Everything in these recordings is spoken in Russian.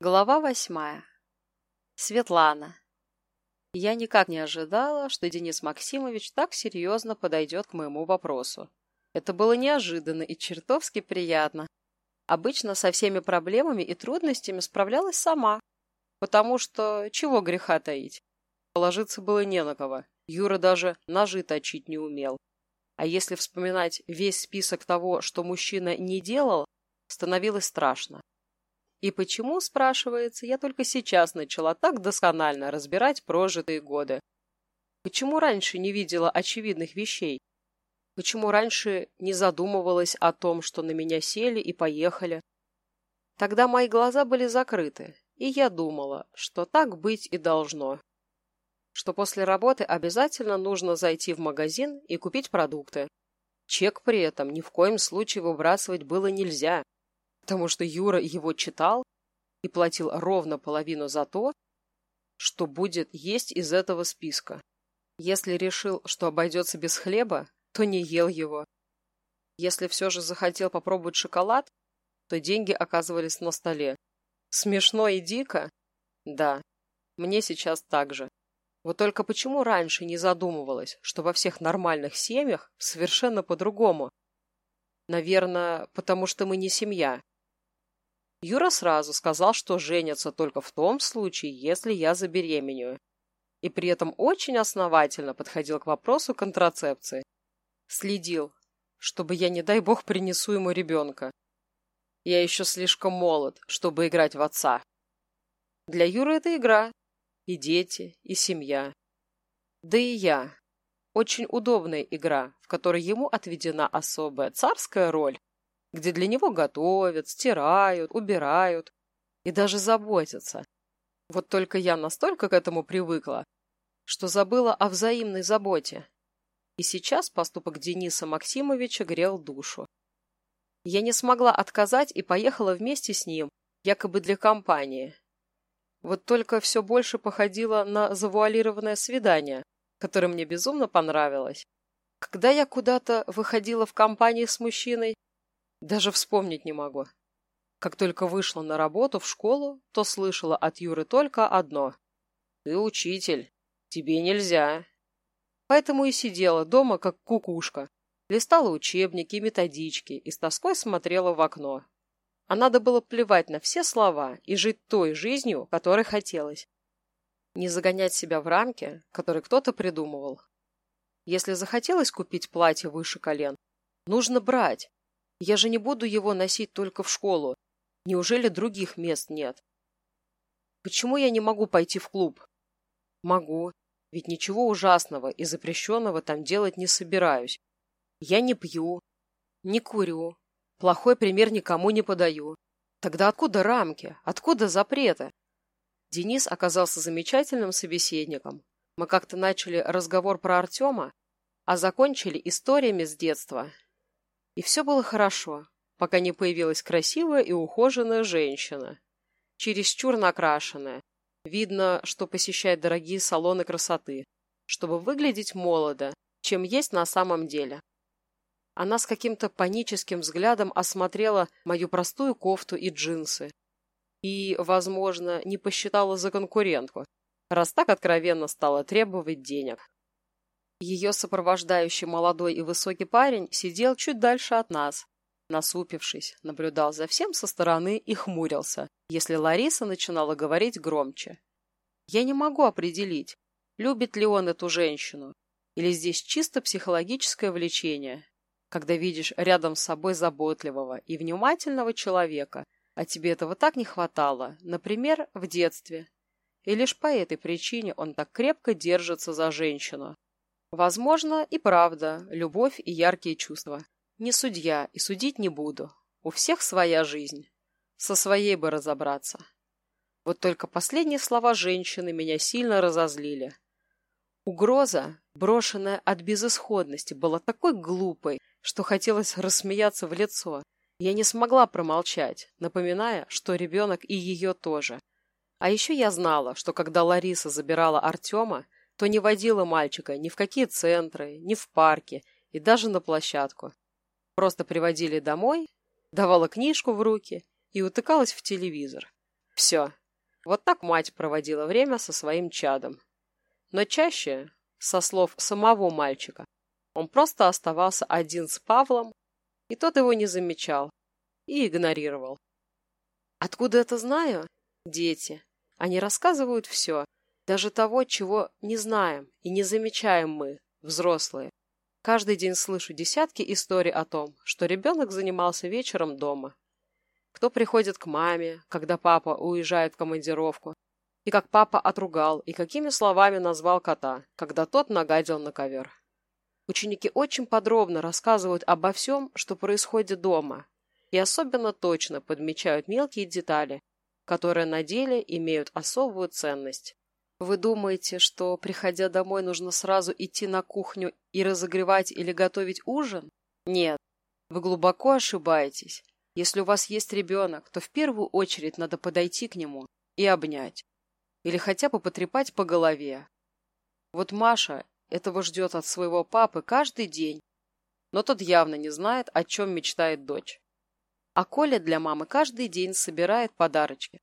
Глава восьмая. Светлана. Я никак не ожидала, что Денис Максимович так серьезно подойдет к моему вопросу. Это было неожиданно и чертовски приятно. Обычно со всеми проблемами и трудностями справлялась сама, потому что чего греха таить. Положиться было не на кого. Юра даже ножи точить не умел. А если вспоминать весь список того, что мужчина не делал, становилось страшно. И почему, спрашивается, я только сейчас начала так досконально разбирать прожитые годы? Почему раньше не видела очевидных вещей? Почему раньше не задумывалась о том, что на меня сели и поехали? Тогда мои глаза были закрыты, и я думала, что так быть и должно. Что после работы обязательно нужно зайти в магазин и купить продукты. Чек при этом ни в коем случае выбрасывать было нельзя потому что Юра его читал и платил ровно половину за то, что будет есть из этого списка. Если решил, что обойдется без хлеба, то не ел его. Если все же захотел попробовать шоколад, то деньги оказывались на столе. Смешно и дико? Да, мне сейчас так же. Вот только почему раньше не задумывалась, что во всех нормальных семьях совершенно по-другому? Наверное, потому что мы не семья. Юра сразу сказал, что женятся только в том случае, если я забеременею. И при этом очень основательно подходил к вопросу контрацепции. Следил, чтобы я, не дай бог, принесу ему ребенка. Я еще слишком молод, чтобы играть в отца. Для Юры это игра. И дети, и семья. Да и я. Очень удобная игра, в которой ему отведена особая царская роль где для него готовят, стирают, убирают и даже заботятся. Вот только я настолько к этому привыкла, что забыла о взаимной заботе. И сейчас поступок Дениса Максимовича грел душу. Я не смогла отказать и поехала вместе с ним, якобы для компании. Вот только все больше походило на завуалированное свидание, которое мне безумно понравилось. Когда я куда-то выходила в компании с мужчиной, даже вспомнить не могу. Как только вышла на работу в школу, то слышала от Юры только одно. «Ты учитель. Тебе нельзя». Поэтому и сидела дома, как кукушка. Листала учебники, методички и с тоской смотрела в окно. А надо было плевать на все слова и жить той жизнью, которой хотелось. Не загонять себя в рамки, которые кто-то придумывал. Если захотелось купить платье выше колен, нужно брать, я же не буду его носить только в школу. Неужели других мест нет? Почему я не могу пойти в клуб? Могу. Ведь ничего ужасного и запрещенного там делать не собираюсь. Я не пью, не курю, плохой пример никому не подаю. Тогда откуда рамки? Откуда запреты? Денис оказался замечательным собеседником. Мы как-то начали разговор про Артема, а закончили историями с детства и все было хорошо, пока не появилась красивая и ухоженная женщина, чересчур накрашенная. Видно, что посещает дорогие салоны красоты, чтобы выглядеть молодо, чем есть на самом деле. Она с каким-то паническим взглядом осмотрела мою простую кофту и джинсы и, возможно, не посчитала за конкурентку, раз так откровенно стала требовать денег. Ее сопровождающий молодой и высокий парень сидел чуть дальше от нас. Насупившись, наблюдал за всем со стороны и хмурился, если Лариса начинала говорить громче. Я не могу определить, любит ли он эту женщину, или здесь чисто психологическое влечение, когда видишь рядом с собой заботливого и внимательного человека, а тебе этого так не хватало, например, в детстве. И лишь по этой причине он так крепко держится за женщину, Возможно, и правда, любовь и яркие чувства. Не судья и судить не буду. У всех своя жизнь. Со своей бы разобраться. Вот только последние слова женщины меня сильно разозлили. Угроза, брошенная от безысходности, была такой глупой, что хотелось рассмеяться в лицо. Я не смогла промолчать, напоминая, что ребенок и ее тоже. А еще я знала, что когда Лариса забирала Артема, то не водила мальчика ни в какие центры, ни в парки и даже на площадку. Просто приводили домой, давала книжку в руки и утыкалась в телевизор. Все. Вот так мать проводила время со своим чадом. Но чаще, со слов самого мальчика, он просто оставался один с Павлом, и тот его не замечал и игнорировал. Откуда это знаю? Дети. Они рассказывают все, даже того, чего не знаем и не замечаем мы, взрослые. Каждый день слышу десятки историй о том, что ребенок занимался вечером дома. Кто приходит к маме, когда папа уезжает в командировку, и как папа отругал, и какими словами назвал кота, когда тот нагадил на ковер. Ученики очень подробно рассказывают обо всем, что происходит дома, и особенно точно подмечают мелкие детали, которые на деле имеют особую ценность. Вы думаете, что, приходя домой, нужно сразу идти на кухню и разогревать или готовить ужин? Нет, вы глубоко ошибаетесь. Если у вас есть ребенок, то в первую очередь надо подойти к нему и обнять. Или хотя бы потрепать по голове. Вот Маша этого ждет от своего папы каждый день, но тот явно не знает, о чем мечтает дочь. А Коля для мамы каждый день собирает подарочки.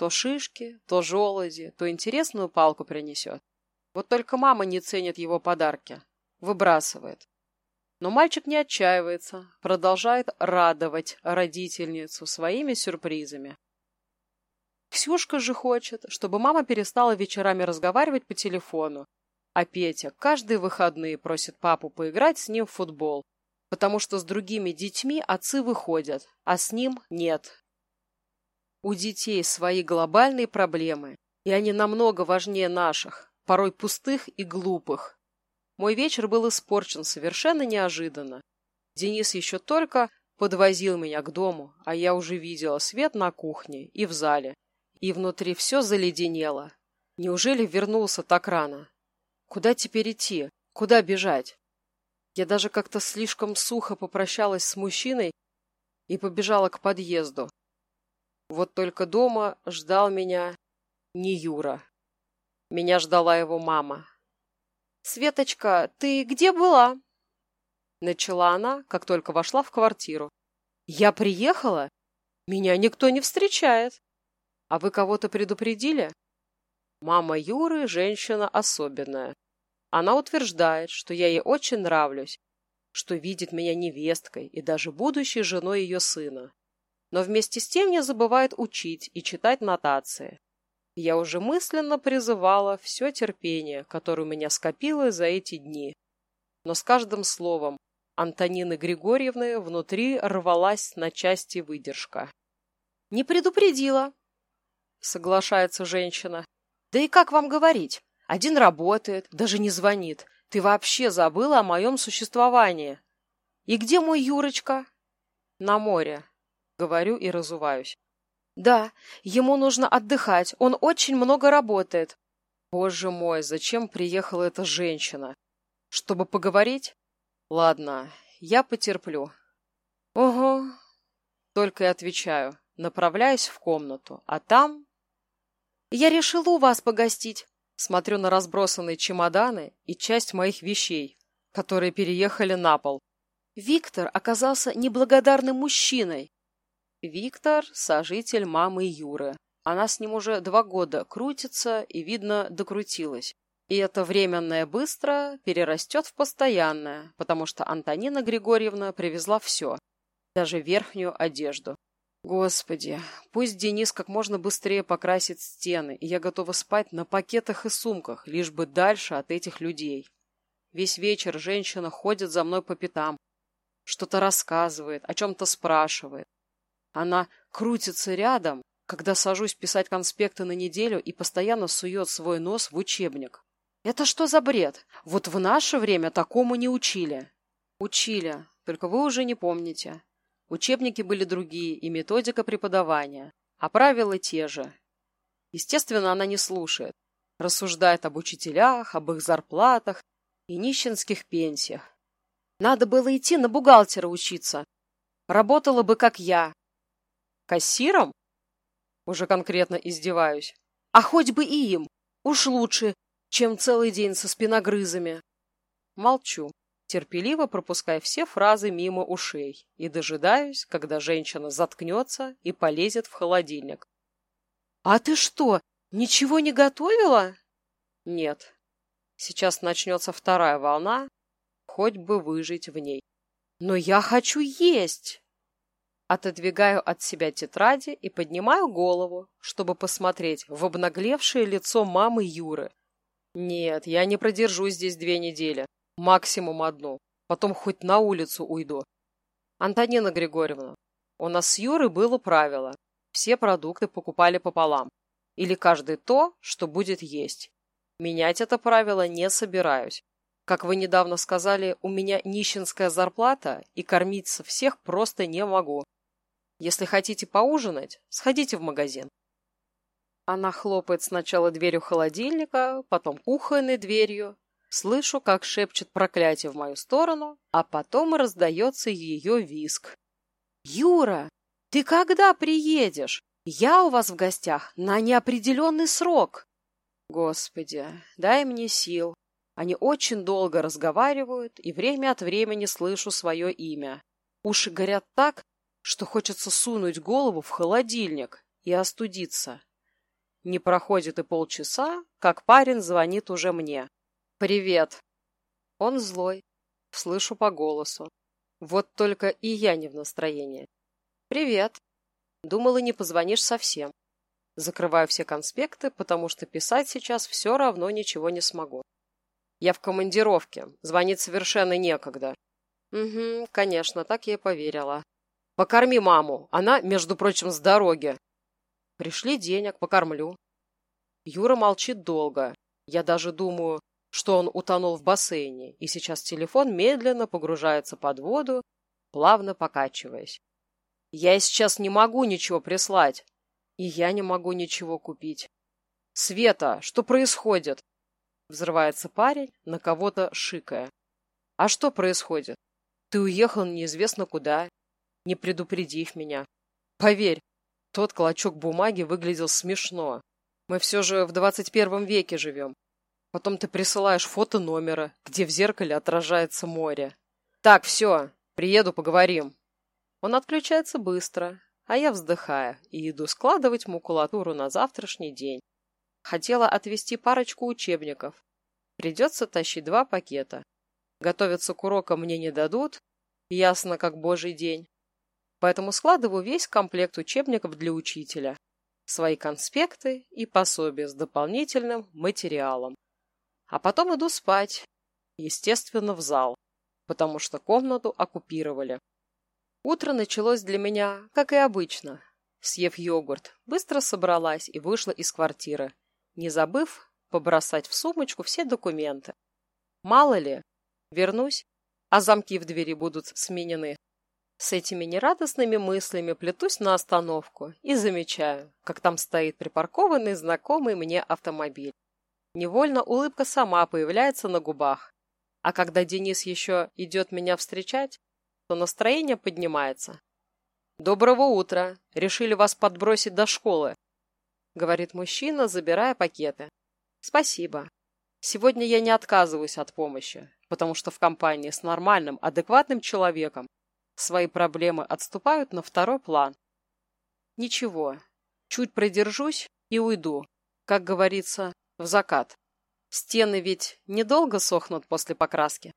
То шишки, то желуди, то интересную палку принесет. Вот только мама не ценит его подарки. Выбрасывает. Но мальчик не отчаивается, продолжает радовать родительницу своими сюрпризами. Ксюшка же хочет, чтобы мама перестала вечерами разговаривать по телефону, а Петя каждые выходные просит папу поиграть с ним в футбол, потому что с другими детьми отцы выходят, а с ним нет. У детей свои глобальные проблемы, и они намного важнее наших, порой пустых и глупых. Мой вечер был испорчен совершенно неожиданно. Денис еще только подвозил меня к дому, а я уже видела свет на кухне и в зале, и внутри все заледенело. Неужели вернулся так рано? Куда теперь идти? Куда бежать? Я даже как-то слишком сухо попрощалась с мужчиной и побежала к подъезду. Вот только дома ждал меня не Юра. Меня ждала его мама. «Светочка, ты где была?» Начала она, как только вошла в квартиру. «Я приехала? Меня никто не встречает. А вы кого-то предупредили?» Мама Юры – женщина особенная. Она утверждает, что я ей очень нравлюсь, что видит меня невесткой и даже будущей женой ее сына но вместе с тем не забывает учить и читать нотации. Я уже мысленно призывала все терпение, которое у меня скопилось за эти дни. Но с каждым словом Антонины Григорьевны внутри рвалась на части выдержка. «Не предупредила», — соглашается женщина. «Да и как вам говорить? Один работает, даже не звонит. Ты вообще забыла о моем существовании. И где мой Юрочка?» «На море», Говорю и разуваюсь. Да, ему нужно отдыхать, он очень много работает. Боже мой, зачем приехала эта женщина? Чтобы поговорить? Ладно, я потерплю. Ого. Только и отвечаю, направляюсь в комнату, а там... Я решила у вас погостить. Смотрю на разбросанные чемоданы и часть моих вещей, которые переехали на пол. Виктор оказался неблагодарным мужчиной, Виктор – сожитель мамы Юры. Она с ним уже два года крутится и, видно, докрутилась. И это временное быстро перерастет в постоянное, потому что Антонина Григорьевна привезла все, даже верхнюю одежду. Господи, пусть Денис как можно быстрее покрасит стены, и я готова спать на пакетах и сумках, лишь бы дальше от этих людей. Весь вечер женщина ходит за мной по пятам, что-то рассказывает, о чем-то спрашивает. Она крутится рядом, когда сажусь писать конспекты на неделю и постоянно сует свой нос в учебник. Это что за бред? Вот в наше время такому не учили. Учили, только вы уже не помните. Учебники были другие и методика преподавания, а правила те же. Естественно, она не слушает. Рассуждает об учителях, об их зарплатах и нищенских пенсиях. Надо было идти на бухгалтера учиться. Работала бы, как я, Кассиром? Уже конкретно издеваюсь. А хоть бы и им. Уж лучше, чем целый день со спиногрызами. Молчу, терпеливо пропуская все фразы мимо ушей и дожидаюсь, когда женщина заткнется и полезет в холодильник. А ты что, ничего не готовила? Нет. Сейчас начнется вторая волна, хоть бы выжить в ней. Но я хочу есть! Отодвигаю от себя тетради и поднимаю голову, чтобы посмотреть в обнаглевшее лицо мамы Юры. Нет, я не продержусь здесь две недели, максимум одну. Потом хоть на улицу уйду. Антонина Григорьевна, у нас с Юрой было правило. Все продукты покупали пополам. Или каждый то, что будет есть. Менять это правило не собираюсь. Как вы недавно сказали, у меня нищенская зарплата, и кормиться всех просто не могу. Если хотите поужинать, сходите в магазин. Она хлопает сначала дверью холодильника, потом кухонной дверью. Слышу, как шепчет проклятие в мою сторону, а потом раздается ее виск. «Юра, ты когда приедешь? Я у вас в гостях на неопределенный срок!» Господи, дай мне сил. Они очень долго разговаривают, и время от времени слышу свое имя. Уши горят так, что хочется сунуть голову в холодильник и остудиться. Не проходит и полчаса, как парень звонит уже мне. «Привет!» Он злой, слышу по голосу. Вот только и я не в настроении. «Привет!» Думала, не позвонишь совсем. Закрываю все конспекты, потому что писать сейчас все равно ничего не смогу. Я в командировке, звонить совершенно некогда. Угу, конечно, так я и поверила. Покорми маму, она, между прочим, с дороги. Пришли денег, покормлю. Юра молчит долго. Я даже думаю, что он утонул в бассейне, и сейчас телефон медленно погружается под воду, плавно покачиваясь. Я сейчас не могу ничего прислать. И я не могу ничего купить. Света, что происходит? Взрывается парень, на кого-то шикая. А что происходит? Ты уехал неизвестно куда, не предупредив меня. Поверь, тот клочок бумаги выглядел смешно. Мы все же в двадцать первом веке живем. Потом ты присылаешь фото номера, где в зеркале отражается море. Так, все, приеду, поговорим. Он отключается быстро, а я вздыхаю и иду складывать макулатуру на завтрашний день. Хотела отвезти парочку учебников. Придется тащить два пакета. Готовиться к урокам мне не дадут, ясно как божий день. Поэтому складываю весь комплект учебников для учителя, свои конспекты и пособия с дополнительным материалом. А потом иду спать, естественно, в зал, потому что комнату оккупировали. Утро началось для меня, как и обычно. Съев йогурт, быстро собралась и вышла из квартиры, не забыв побросать в сумочку все документы. Мало ли, вернусь, а замки в двери будут сменены. С этими нерадостными мыслями плетусь на остановку и замечаю, как там стоит припаркованный знакомый мне автомобиль. Невольно улыбка сама появляется на губах. А когда Денис еще идет меня встречать, то настроение поднимается. «Доброго утра! Решили вас подбросить до школы», — говорит мужчина, забирая пакеты. «Спасибо. Сегодня я не отказываюсь от помощи, потому что в компании с нормальным, адекватным человеком свои проблемы отступают на второй план. Ничего, чуть продержусь и уйду, как говорится, в закат. Стены ведь недолго сохнут после покраски.